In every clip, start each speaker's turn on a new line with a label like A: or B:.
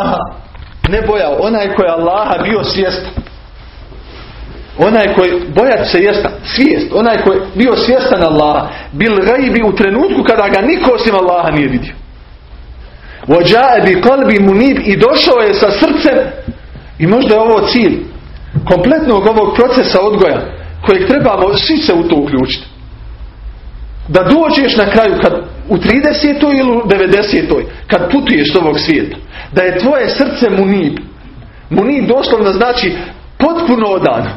A: Aha, ne bojao, onaj koji je Allaha bio svjestan. Onaj koji, bojat se jesta, svijest, onaj koji bio svjestan Allaha, bil gajbi u trenutku kada ga niko osim Allaha nije vidio. Vođae bi kolbi munib i došao je sa srcem i možda je ovo cilj kompletnog ovog procesa odgoja kojeg trebamo svi se u to uključiti. Da dođeš na kraju kad u 30. ili u 90. kad putuješ s ovog svijeta da je tvoje srce munib munib doslovno znači potpuno odano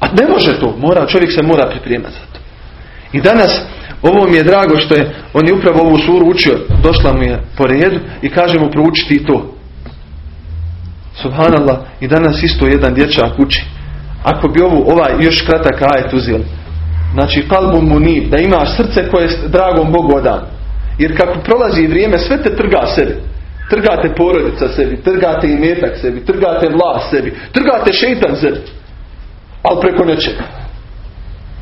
A: a ne može to mora, čovjek se mora pripremati za to i danas ovo mi je drago što je on je upravo ovu suru učio došla mu je po redu i kaže mu proučiti to Subhanallah i danas isto jedan dječak uči ako bi ovu ovaj još kratak ajet uzeli Znači kalbu munib, da imaš srce koje je dragom Bogu odan. Jer kako prolazi vrijeme, sve te trga sebi. Trgate porodica sebi, trgate imetak sebi, trgate vlast sebi, trgate šeitan sebi. Ali preko nečega.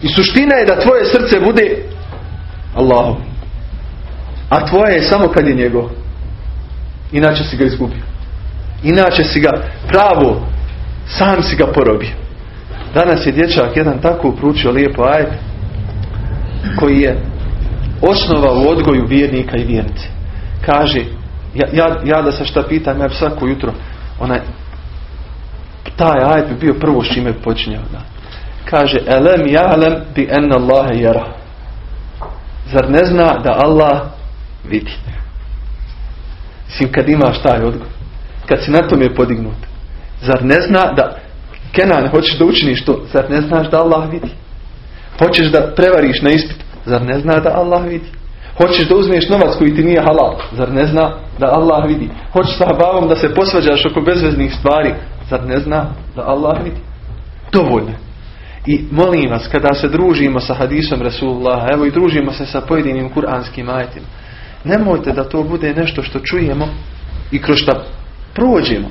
A: I suština je da tvoje srce bude Allahu. A tvoje je samo kad je njegov. Inače si ga izgubio. Inače si ga pravo, sam si ga porobio. Danas je dječak jedan tako upručio lijepo ajet koji je osnova u odgoju vjernika i vjernice. Kaže, ja, ja, ja da se šta pitam, ja bi svako jutro, onaj, taj ajet bi bio prvo s čime bi počinjao. Da. Kaže, elem ja'lem bi en Allahe jara. Zar ne zna da Allah vidi? Mislim, kad imaš taj odgovor, kad si na tom je podignut, zar ne zna da Kenan, hoćeš da učiniš to, zar ne znaš da Allah vidi? Hoćeš da prevariš na ispit, zar ne zna da Allah vidi? Hoćeš da uzmeš novac koji ti nije halal, zar ne zna da Allah vidi? Hoćeš sa habavom da se posvađaš oko bezveznih stvari, zar ne zna da Allah vidi? Dovoljno. I molim vas, kada se družimo sa hadisom Rasulullah, evo i družimo se sa pojedinim kuranskim ajetima, nemojte da to bude nešto što čujemo i kroz što prođemo.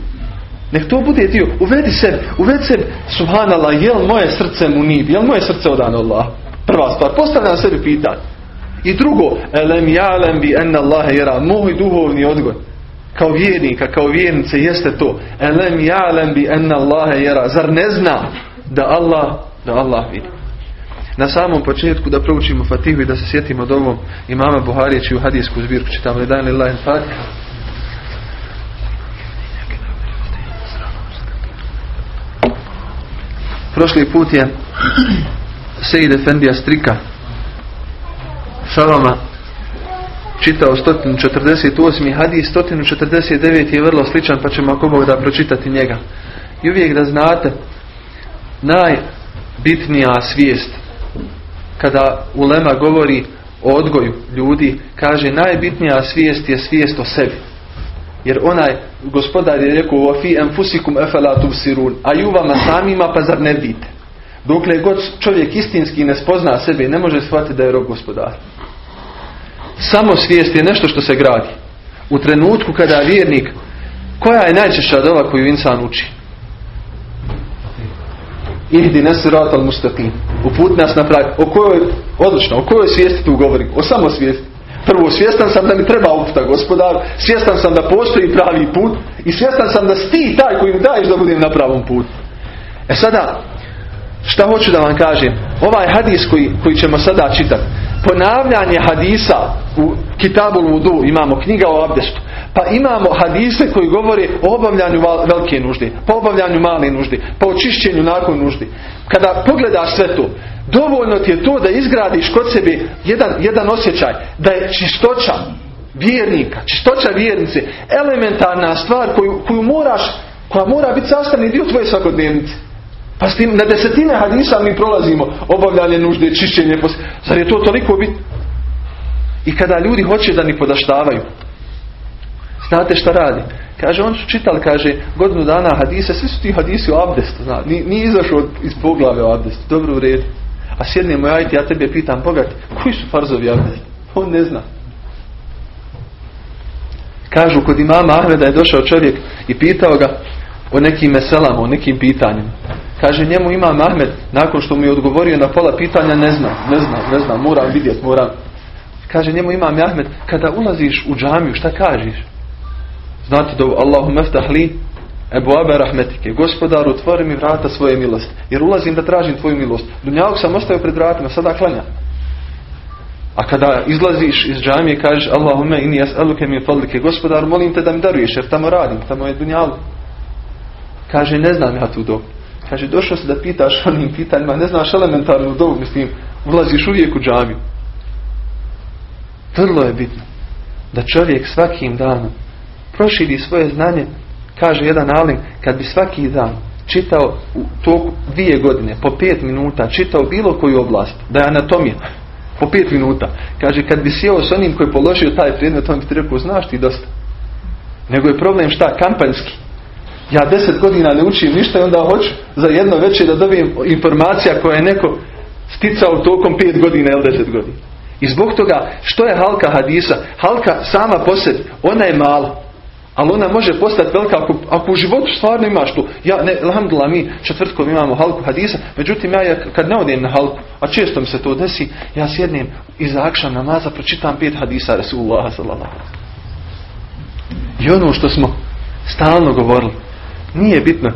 A: Nek to bude dio. Uvedi se, uvedi se, subhanallah, jel moje srce mu nib, jel moje srce odano Allah? Prva stvar, postavljam sebi pitanje. I drugo, elem jalem bi enna Allahe jera, moj duhovni odgoj. Kao vjernika, kao vjernice jeste to. Elem jalem bi enna Allahe jera. Zar ne zna da Allah, da Allah vidi? Na samom početku da proučimo Fatihu i da se sjetimo od ovom imama Buharije čiju hadijsku zbirku čitam. li Prošli put je Sejid Efendija Strika Šalama čitao 148. hadis 149. je vrlo sličan pa ćemo ako Bog da pročitati njega. I uvijek da znate najbitnija svijest kada Ulema govori o odgoju ljudi kaže najbitnija svijest je svijest o sebi. Jer onaj gospodar je rekao fi enfusikum efela tubsirun a i u vama samima pa zar ne vidite. Dokle god čovjek istinski ne spozna sebe ne može shvatiti da je rob gospodar. Samo svijest je nešto što se gradi. U trenutku kada je vjernik koja je najčešća dova koju insan uči? Ihdi nesirat al mustaqim. Uput nas na pravi. O kojoj, odlično, o kojoj svijesti tu govorim? O samo svijesti. Prvo, svjestan sam da mi treba uputa gospodar, svjestan sam da postoji pravi put i svjestan sam da si ti taj koji mi daješ da budem na pravom putu. E sada, šta hoću da vam kažem? Ovaj hadis koji, koji ćemo sada čitati, ponavljanje hadisa u Kitabul Vudu, imamo knjiga o abdestu, pa imamo hadise koji govore o obavljanju velike nužde, po obavljanju male nužde, po očišćenju nakon nužde. Kada pogledaš sve to, dovoljno ti je to da izgradiš kod sebe jedan, jedan osjećaj da je čistoća vjernika, čistoća vjernice, elementarna stvar koju, koju moraš, koja mora biti sastavni dio tvoje svakodnevnice. Pa s tim na desetine hadisa mi prolazimo obavljanje nužde, čišćenje. Zar je to toliko bit? I kada ljudi hoće da ni podaštavaju, znate šta radi? Kaže, on su čitali, kaže, godinu dana hadise, svi su ti hadisi o abdestu, zna, nije izašao iz poglave o abdestu, dobro u redu. A sjednemo ja ja tebe pitam, bogat, koji su farzovi abdest? On ne zna. Kažu, kod imama Ahmeda je došao čovjek i pitao ga o nekim meselama, o nekim pitanjima. Kaže, njemu imam Ahmed, nakon što mu je odgovorio na pola pitanja, ne zna, ne zna, ne zna, moram vidjeti, moram. Kaže, njemu imam Ahmed, kada ulaziš u džamiju, šta kažeš? Znate da Allahum eftah li Ebu Abe Rahmetike. Gospodar, otvori mi vrata svoje milosti. Jer ulazim da tražim tvoju milost. Dunjavog sam ostavio pred vratima, sada klanja. A kada izlaziš iz džamije kažeš Allahume ini jas'aluke mi fadlike. Gospodar, molim te da mi daruješ jer tamo radim, tamo je dunjalu. Kaže, ne znam ja tu dobu. Kaže, došao se da pitaš onim pitanjima, ne znaš elementarnu dobu, mislim, ulaziš uvijek u džamiju. Vrlo je bitno da čovjek svakim danom proširi svoje znanje, kaže jedan alim, kad bi svaki dan čitao u toku dvije godine, po pet minuta, čitao bilo koju oblast, da je anatomija, po pet minuta, kaže kad bi sjeo s onim koji je položio taj predmet, on bi ti rekao, znaš ti dosta. Nego je problem šta, kampanjski. Ja deset godina ne učim ništa i onda hoću za jedno večer da dobijem informacija koja je neko sticao tokom pet godina ili deset godina. I zbog toga, što je halka hadisa? Halka sama po sebi, ona je mala. Ali ona može postati velika ako, ako u životu stvarno imaš tu. Ja, ne, alhamdulillah, mi četvrtkom imamo halku hadisa, međutim ja kad ne odem na halku, a često mi se to desi, ja sjednem iza akšam namaza, pročitam pet hadisa Rasulullah sallallahu I ono što smo stalno govorili, nije bitno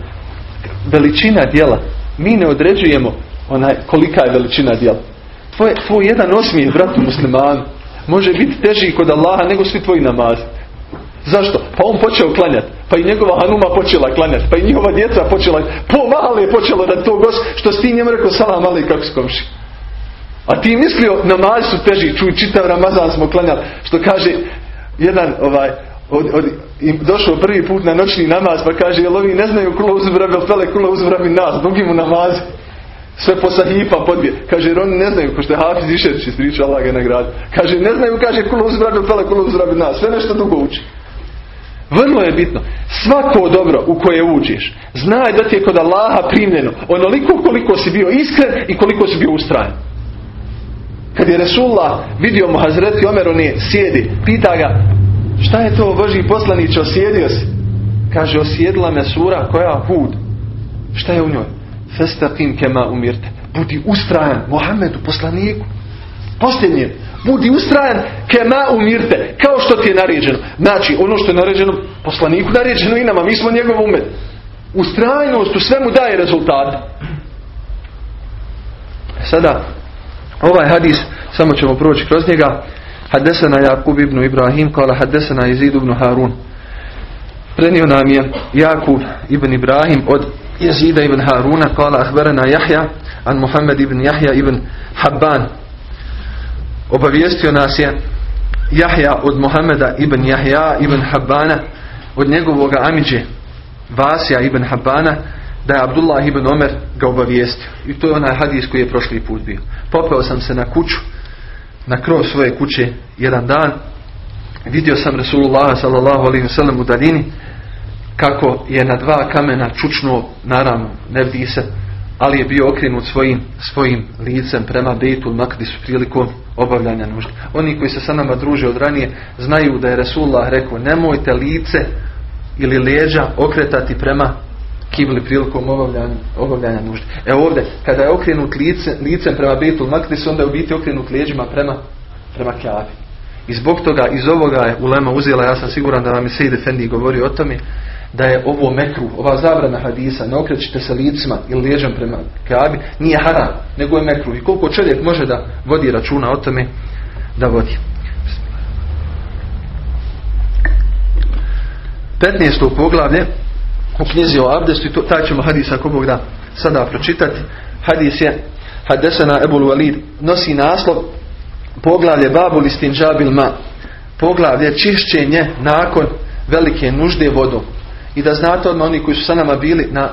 A: veličina djela. Mi ne određujemo onaj, kolika je veličina djela. Tvoj, tvoj jedan osmijeh, bratu muslimanu, može biti teži kod Allaha nego svi tvoji namazi. Zašto? Pa on počeo klanjati. Pa i njegova Hanuma počela klanjati. Pa i njihova djeca počela. Po male je počelo da to gos što s ti njemu rekao salam ali kako skomši. A ti mislio namaz su teži. Čuj, čitav Ramazan smo klanjali. Što kaže jedan ovaj od, od, došao prvi put na noćni namaz pa kaže jel ovi ne znaju kula uzbrabi ili pele kula uzbrabi nas. Drugi mu namazi. Sve po sahifa podbije. Kaže, jer oni ne znaju, ko što je Hafiz ispriča, Allah ga nagradi. Kaže, ne znaju, kaže, kula uzbrabi ili pele kula uzbrabi nas. Sve nešto dugo uči. Vrlo je bitno. Svako dobro u koje uđeš, znaj da ti je kod Allaha primljeno onoliko koliko si bio iskren i koliko si bio ustrajan. Kad je Resulullah vidio mu Hazreti Omer, on je sjedi, pita ga, šta je to Boži poslanić, osjedio si? Kaže, osjedila me sura koja hud. Šta je u njoj? Festaqim kema umirte. Budi ustrajan Mohamedu, poslaniku. Posljednje. Budi ustrajan kema umirte. Kao što ti je naređeno. Znači, ono što je naređeno poslaniku naređeno i nama. Mi smo njegov umet. Ustrajnost u svemu daje rezultate. Sada, ovaj hadis, samo ćemo proći kroz njega. Hadesena Jakub ibn Ibrahim, kala hadesena Izid ibn Harun. Prenio nam je Jakub ibn Ibrahim od Jezida ibn Haruna, kala ahberena Jahja, an Muhammed ibn Jahja ibn Habban. Obavijestio nas je Jahja od Muhameda ibn Jahja ibn Habbana, od njegovog Amidže, Vasija ibn Habbana, da je Abdullah ibn Omer ga obavijestio. I to je onaj hadis koji je prošli put bio. Popeo sam se na kuću, na krov svoje kuće jedan dan. Vidio sam Rasulullah sallallahu alaihi sallam u daljini kako je na dva kamena čučnuo, naravno ne vidi se, ali je bio okrenut svojim, svojim licem prema Bejtul Makdisu prilikom obavljanja nužde. Oni koji se sa nama druže od ranije znaju da je Rasulullah rekao nemojte lice ili leđa okretati prema kibli prilikom obavljanja, obavljanja nužde. E ovdje, kada je okrenut lice, licem prema Bejtul Makdisu, onda je u biti okrenut leđima prema, prema Kjavi. I zbog toga, iz ovoga je Ulema uzela, ja sam siguran da vam je Sejid Efendi govorio o tome, da je ovo mekru, ova zabrana hadisa, ne okrećite se licima ili lijeđom prema Kabi, nije haram, nego je mekru. I koliko čovjek može da vodi računa o tome, da vodi. 15. poglavlje u knjizi o abdestu, to, taj ćemo hadis ako Bog da sada pročitati. Hadis je Hadesana Ebul Walid nosi naslov poglavlje Babul istinđabil ma poglavlje čišćenje nakon velike nužde vodom. I da znate odmah oni koji su sa nama bili na,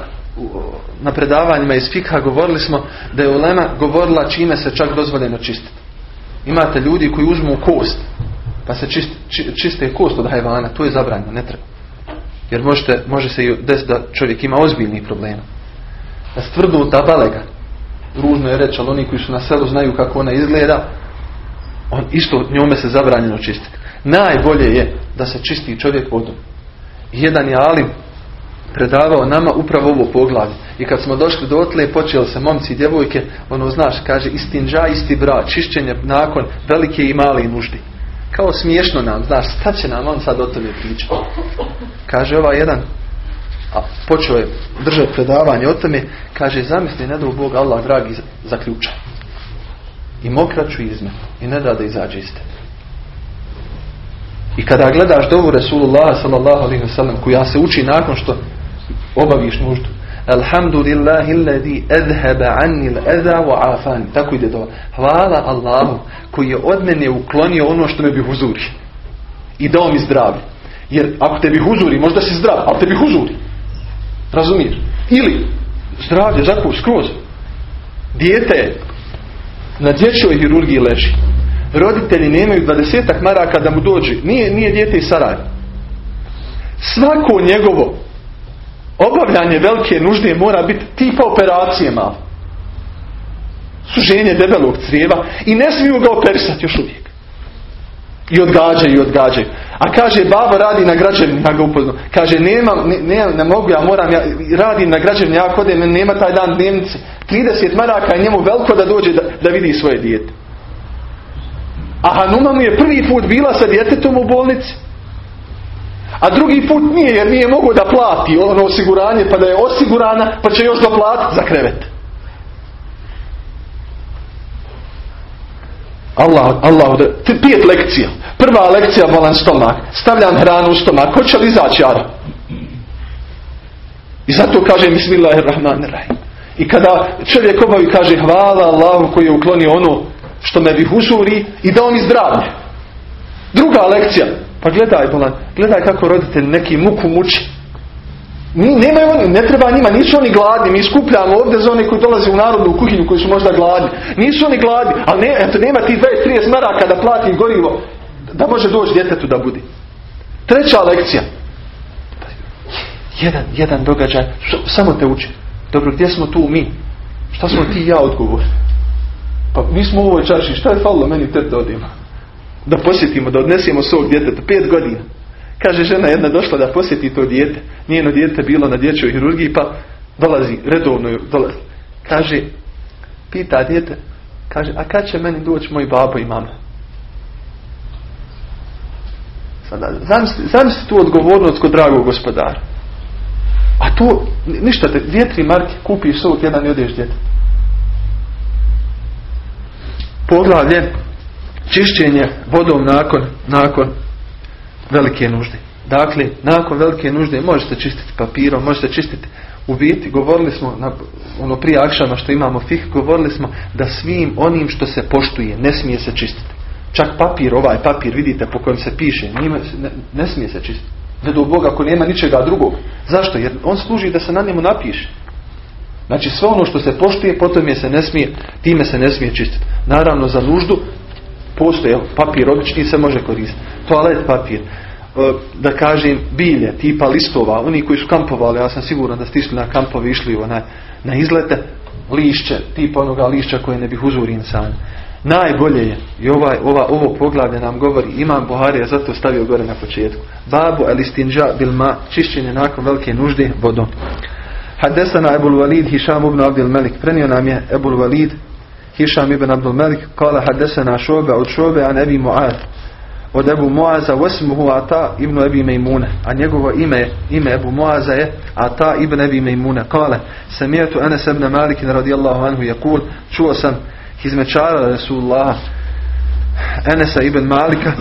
A: na predavanjima iz fikha govorili smo da je ulema govorila čime se čak dozvoljeno čistiti. Imate ljudi koji uzmu kost pa se čist, či, čiste kost od hajvana. To je zabranjeno, ne treba. Jer možete, može se desiti da čovjek ima ozbiljnih problema. Da stvrdu da balega. Ružno je reći, ali oni koji su na selu znaju kako ona izgleda, on isto njome se zabranjeno čistiti. Najbolje je da se čisti čovjek vodom. Jedan je alim predavao nama upravo ovo poglavlje. I kad smo došli do otle, počeli se momci i djevojke, ono znaš, kaže istinđa, isti brat, čišćenje nakon velike i male nuždi. Kao smiješno nam, znaš, šta će nam on sad o tome pričati? Kaže ovaj jedan, a počeo je držati predavanje o tome, kaže zamisli ne da Bog Allah dragi zaključa. I mokraću izme i ne da da izađe iz tebe. I kada gledaš dovu Resulullah sallallahu alaihi wasallam koja se uči nakon što obaviš nuždu. Alhamdulillahi alladhi adhaba anni al-adha wa afani. Tako ide to. Hvala Allahu koji je od mene uklonio ono što me bi huzuri. I dao mi zdravlje. Jer ako te bi huzuri, možda si zdrav, ali te bi huzuri. Razumiješ? Ili zdravlje, zaku, skroz. Dijete na dječjoj hirurgiji leži. Roditelji nemaju dvadesetak maraka da mu dođe. Nije, nije dijete iz Sarajeva. Svako njegovo obavljanje velike nužde mora biti tipa operacije malo. Suženje debelog crijeva i ne smiju ga operisati još uvijek. I odgađaju i odgađaju. A kaže, babo radi na građevini, ja ga upoznam. Kaže, nemam, ne, ne, mogu, ja moram, ja radim na građevini, ja kodem, nema taj dan dnevnice. 30 maraka je njemu veliko da dođe da, da vidi svoje dijete. A Hanuma mu je prvi put bila sa djetetom u bolnici. A drugi put nije jer nije mogu da plati ono osiguranje pa da je osigurana pa će još doplatiti za krevet. Allah, Allah, pet lekcija. Prva lekcija bolan stomak. Stavljam hranu u stomak. Hoće li izaći jara? I zato kaže Bismillahirrahmanirrahim. I kada čovjek obavi kaže hvala Allahu koji je uklonio ono što me bi husuri i dao mi zdravlje. Druga lekcija. Pa gledaj, bolan, gledaj kako roditelj neki muku muči. Nemaju oni, ne treba njima, nisu oni gladni, mi skupljamo ovdje za one koji dolaze u narodnu kuhinju koji su možda gladni. Nisu oni gladni, ali ne, eto, nema ti 20-30 maraka da plati gorivo, da može doći djetetu da budi. Treća lekcija. Jedan, jedan događaj, samo te uči. Dobro, gdje smo tu mi? Šta smo ti i ja odgovorni? Pa mi smo u ovoj čaši, šta je falilo meni te da odimo? Da posjetimo, da odnesemo svog djeteta, pet godina. Kaže žena jedna došla da posjeti to dijete. Njeno dijete bilo na dječjoj hirurgiji pa dolazi, redovno dolazi. Kaže, pita dijete, kaže, a kad će meni doći moj babo i mama? Sada, zamisli, tu odgovornost kod dragog gospodara. A to, ništa te, dvije, tri marke, kupiš svog jedan i odeš djete. Poglavlje, čišćenje vodom nakon, nakon velike nužde. Dakle, nakon velike nužde možete čistiti papirom, možete čistiti u biti, govorili smo na, ono prije akšama što imamo fih, govorili smo da svim onim što se poštuje ne smije se čistiti. Čak papir, ovaj papir, vidite po kojem se piše, njima, ne, ne smije se čistiti. Ne do Boga ako nema ničega drugog. Zašto? Jer on služi da se na njemu napiše. Znači sve ono što se poštuje, potom je se ne smije, time se ne smije čistiti. Naravno za nuždu postoje papir obični se može koristiti. Toalet papir, E, da kažem bilje tipa listova, oni koji su kampovali, ja sam siguran da ste na kampovi išli na, na izlete, lišće, tipa onoga lišća koje ne bih uzuri insan. Najbolje je, i ovaj, ova, ovo poglavlje nam govori, imam Buharija, zato stavio gore na početku. Babu elistinđa bilma, čišćenje nakon velike nužde vodom. Hadesana Ebul Walid Hišam ibn Abdul Malik. Prenio nam je Ebul Walid Hišam ibn Abdul Malik. Kala hadesana šobe od šobe an Ebi Mu'ad od Ebu Moaza wasmuhu Ata ibn Ebi Mejmuna. A njegovo ime, ime Ebu Moaza je Ata ibn Ebi Mejmuna. Kale, samijetu Anas ibn Malik radijallahu anhu jakul, čuo sam izmečara Rasulullah Anasa ibn Malika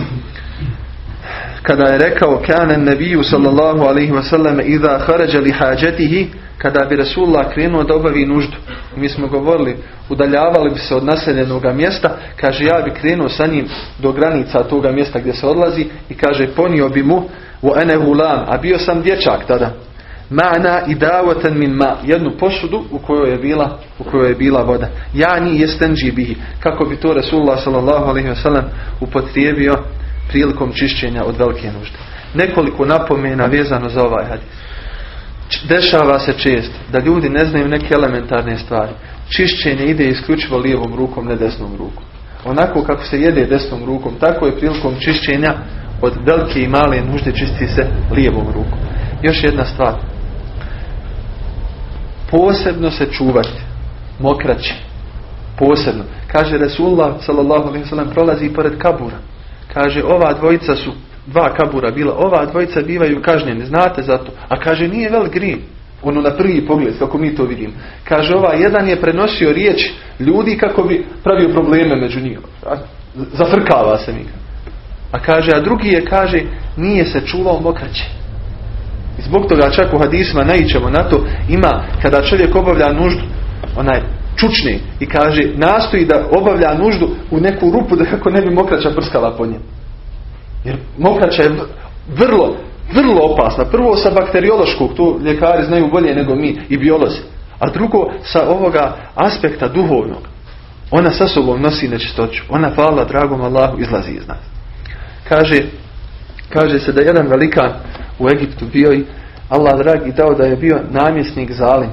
A: kada je rekao kana nebiju sallallahu alaihi wasallam idha kharaja li hađetihi kada bi Rasulullah krenuo da obavi nuždu. Mi smo govorili, udaljavali bi se od naseljenog mjesta, kaže ja bi krenuo sa njim do granica toga mjesta gdje se odlazi i kaže ponio bi mu u ene gulam, a bio sam dječak tada. Ma'na i davatan min ma, jednu posudu u kojoj je bila, u kojoj je bila voda. ni jestenđi bihi, kako bi to Rasulullah sallallahu alaihi wasallam upotrijebio prilikom čišćenja od velike nužde. Nekoliko napomena vezano za ovaj hadis. Dešava se čest da ljudi ne znaju neke elementarne stvari. Čišćenje ide isključivo lijevom rukom, ne desnom rukom. Onako kako se jede desnom rukom, tako je prilikom čišćenja od velike i male nužde čisti se lijevom rukom. Još jedna stvar. Posebno se čuvati. Mokraći. Posebno. Kaže Resulullah sallallahu alaihi sallam prolazi pored kabura. Kaže ova dvojica su dva kabura bila, ova dvojica bivaju kažnjeni, znate za to. A kaže, nije velik grije. Ono na prvi pogled, kako mi to vidimo. Kaže, ovaj jedan je prenosio riječ ljudi kako bi pravio probleme među njima. Zafrkava se mi. A kaže, a drugi je, kaže, nije se čuvao mokraće. I zbog toga čak u hadisma naićemo na to, ima kada čovjek obavlja nuždu, onaj čučni i kaže, nastoji da obavlja nuždu u neku rupu da kako ne bi mokraća prskala po njem. Jer mokraća je vrlo, vrlo opasna. Prvo sa bakteriološkog, to ljekari znaju bolje nego mi i biolozi. A drugo sa ovoga aspekta duhovnog. Ona sa sobom nosi nečistoću. Ona, hvala dragom Allahu, izlazi iz nas. Kaže, kaže se da jedan velikan u Egiptu bio i Allah dragi dao da je bio namjesnik zalim.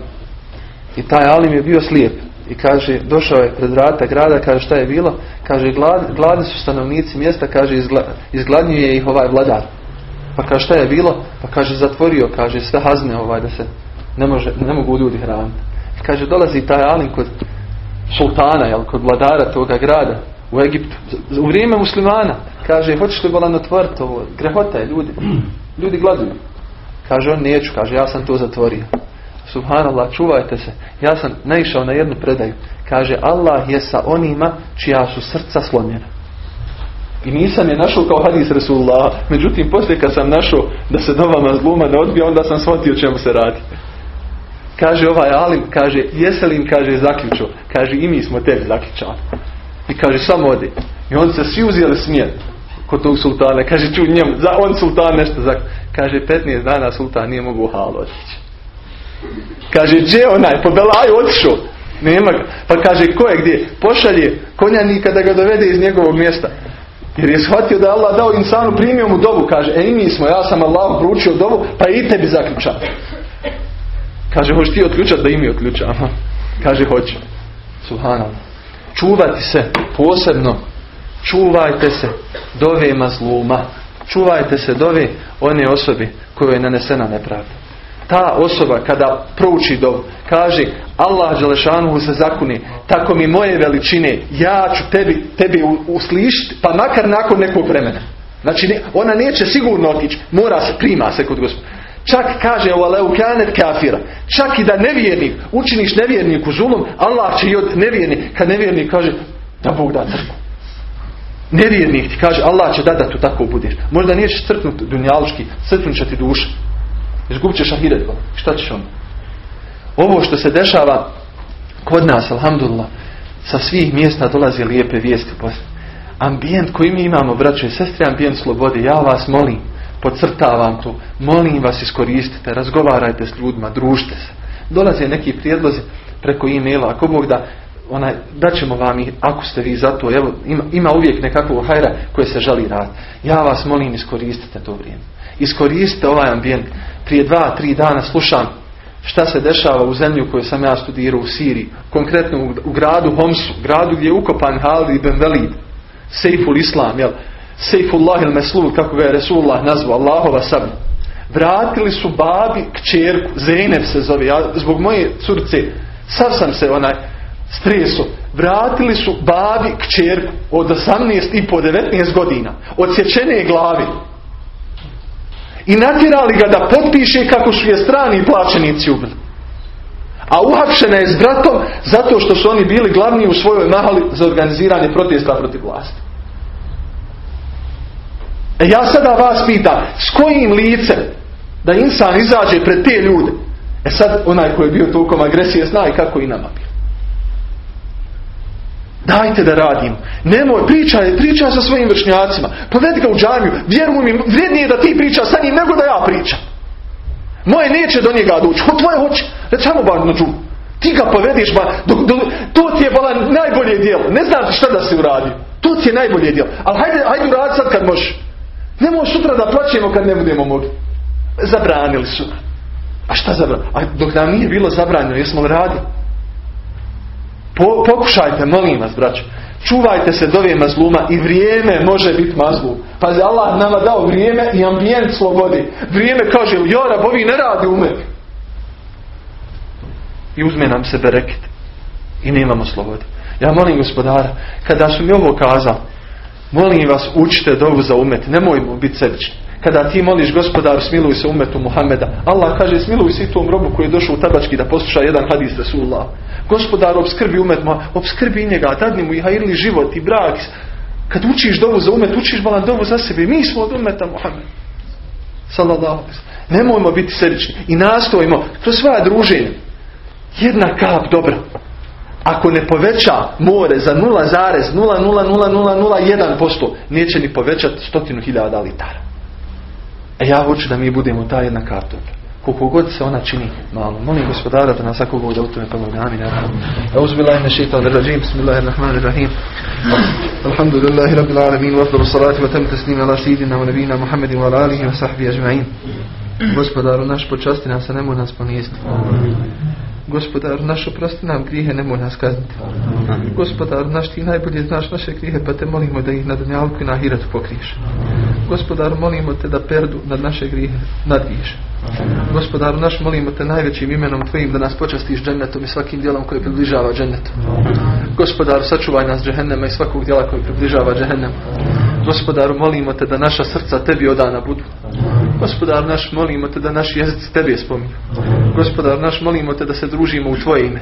A: I taj alim je bio slijep. I kaže, došao je pred vrata grada, kaže šta je bilo? Kaže, glad, gladni su stanovnici mjesta, kaže, izgla, izgladnjuje ih ovaj vladar. Pa kaže, šta je bilo? Pa kaže, zatvorio, kaže, sve hazne ovaj da se ne, može, ne mogu ljudi hraniti. Kaže, dolazi taj alim kod sultana, jel, kod vladara toga grada u Egiptu, u vrijeme muslimana. Kaže, hoćeš li volan otvoriti ovo? Grehota je, ljudi. Ljudi gladuju. Kaže, on neću, kaže, ja sam to zatvorio. Subhanallah, čuvajte se. Ja sam naišao na jednu predaju. Kaže, Allah je sa onima čija su srca slomljena. I nisam je našao kao hadis Resulullah. Međutim, poslije kad sam našao da se dovama zluma ne odbija, onda sam shvatio čemu se radi. Kaže ovaj Alim, kaže, jesi li im, kaže, zaključio? Kaže, i mi smo tebi zaključali. I kaže, samo odi. I on se svi uzijeli smijet kod tog sultana. Kaže, ču njemu, on sultan nešto zaključio. Kaže, 15 dana sultan nije mogu u halu. Kaže, gdje onaj, po Belaju otišao. Nema ga. Pa kaže, ko je gdje? Pošalje konjanika da ga dovede iz njegovog mjesta. Jer je shvatio da Allah dao insanu, primio mu dobu. Kaže, e mi smo, ja sam Allah pručio dobu, pa i tebi zaključam. Kaže, hoćeš ti otključati da i mi otključamo? Kaže, hoću. Subhanallah. Čuvati se posebno. Čuvajte se dove mazluma. Čuvajte se dove one osobi kojoj je nanesena nepravda ta osoba kada prouči dov kaže Allah Đelešanuhu se zakuni tako mi moje veličine ja ću tebi, tebi uslišiti pa makar nakon nekog vremena. Znači ona neće sigurno otići mora se, prima se kod gospoda čak kaže u aleu kanet kafira. Čak i da nevjernik učiniš nevjerniku zulum Allah će i od nevjernik kad nevjernik kaže da Bog da crkvu. Nevjernik ti kaže Allah će da da tu tako budeš. Možda nećeš crknuti dunjaluški crknut će ti duša Izgubit ćeš ahiret. Šta ćeš onda? Ovo što se dešava kod nas, alhamdulillah, sa svih mjesta dolaze lijepe vijesti. Ambijent koji mi imamo, braćo i sestre, ambijent slobode, ja vas molim, podcrtavam to, molim vas iskoristite, razgovarajte s ljudima, družite se. Dolaze neki prijedlozi preko e-maila, ako Bog da, onaj, daćemo vam i ako ste vi za to, evo, ima, ima uvijek nekakvog hajra koje se želi raditi. Ja vas molim, iskoristite to vrijeme. Iskoristite ovaj ambijent. Prije dva, tri dana slušam šta se dešava u zemlju koju sam ja studirao u Siriji. Konkretno u, gradu Homsu, gradu gdje je ukopan Halid ibn Velid. Sejful Islam, jel? Sejfullah il Meslul, kako ga je Resulullah nazvao, Allahova sablja. Vratili su babi kćerku, Zeynep se zove, ja zbog moje curce, sav sam se onaj stresu. Vratili su babi kćerku od 18 i po 19 godina, od sječene glavi i natjerali ga da potpiše kako su je strani plaćenici ubili. A uhapšena je s bratom zato što su oni bili glavni u svojoj mahali za organiziranje protesta protiv vlasti. E ja sada vas pitam, s kojim licem da insan izađe pred te ljude? E sad onaj koji je bio tokom agresije zna i kako i nama. Dajte da radimo. Nemoj, pričaj, pričaj sa svojim vršnjacima. Povedi ga u džamiju. Vjeruj mi, vrijednije da ti pričaš sa njim nego da ja pričam. Moje neće do njega doći. Ho tvoje hoće. Reci samo bar džumu. Ti ga povediš, ba, do, do, to ti je bala najbolje djelo. Ne znam šta da si uradio. To ti je najbolje djelo. Ali hajde, hajde uradi sad kad možeš. Nemoj sutra da plaćemo kad ne budemo mogli. Zabranili su. A šta zabranili? A dok nam nije bilo zabranjeno, jesmo li radili? Po, pokušajte, molim vas, braćo. Čuvajte se dove mazluma i vrijeme može biti mazlum. Pazi, Allah nama dao vrijeme i ambijent slobodi. Vrijeme kaže, jora, ovi ne radi umet. I uzme nam se bereket. I nemamo slobode. Ja molim gospodara, kada su mi ovo kazali, Molim vas, učite dovu za umet. Nemojmo biti sebični. Kada ti moliš gospodaru smiluj se umetu Muhameda. Allah kaže smiluj se i tom robu koji je došao u tabački da posluša jedan hadis Rasulullah. Gospodar obskrbi umet, obskrbi njega, dadni mu i hajirli život i brak. Kad učiš dovu za umet, učiš balan dovu za sebe. Mi smo od umeta Muhameda. Sallallahu Nemojmo biti sebični i nastojimo kroz svoja druženja. Jedna kap dobra. Ako ne poveća more za 0,00001%, neće ni povećati stotinu hiljada litara. E ja hoću da mi budemo ta jedna dobra. Koliko god se ona čini malo. Molim gospodara da nas svako god u tome pomogne. Amin. Auzu billahi minash shaitanir rajim. Bismillahirrahmanirrahim. Alhamdulillahi rabbil alamin. Wa afdalu salati wa tam taslim ala sayyidina wa nabiyina Muhammedin wa ala alihi wa sahbihi ajma'in. Gospodaru naš počasti nas, a nemoj nas ponijesti. Gospodar naš oprosti nam grijehe, nemoj nas kazniti. Gospodar naš ti najbolje znaš naše grijehe, pa te molimo da ih na dunjalku i na hiratu pokriješ. Gospodar molimo te da perdu nad naše grijehe nadviješ. Gospodar naš molimo te najvećim imenom tvojim da nas počastiš džennetom i svakim djelom koji približava džennetu. Gospodar sačuvaj nas džehennema i svakog djela koji približava džehennem. Gospodaru molimo te da naša srca tebi odana budu. Gospodar naš molimo te da naši jezici tebi spominju. Gospodar naš molimo te da se družimo u tvoje ime.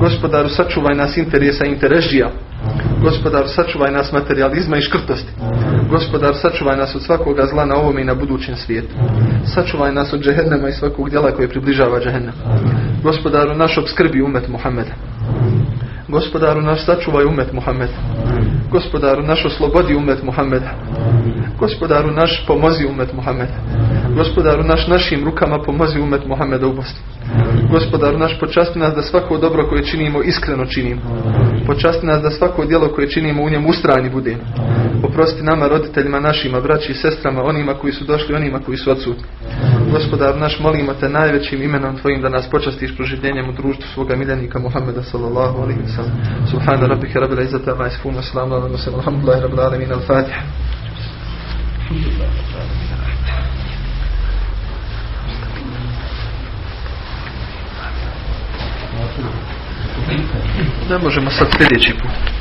A: Gospodaru sačuvaj nas interesa i interesija. Gospodar sačuvaj nas materializma i škrtosti. Gospodar sačuvaj nas od svakoga zla na ovom i na budućem svijetu. Sačuvaj nas od džehennema i svakog djela koje približava džehennem. Gospodaru naš obskrbi umet Muhammeda. Gospodaru naš sačuvaj umet Muhammed. Gospodaru naš oslobodi umet Muhammed. Gospodaru naš pomozi umet Muhammed. Gospodaru naš našim rukama pomozi umet Muhammeda u Bosni. Gospodaru naš počasti nas da svako dobro koje činimo iskreno činimo. Počasti nas da svako djelo koje činimo u njemu ustrajni budemo. Oprosti nama, roditeljima našima, braći i sestrama, onima koji su došli, onima koji su odsutni. Gospodar naš, molimo te najvećim imenom Tvojim da nas počastiš proživljenjem u društvu svoga miljenika Muhammeda sallallahu alaihi wa sallam. Subhana rabbika rabbil izzati amma yasifun wa salamun ala mursalin alhamdulillahi rabbil alamin al-fatiha. Ne možemo sad sljedeći put.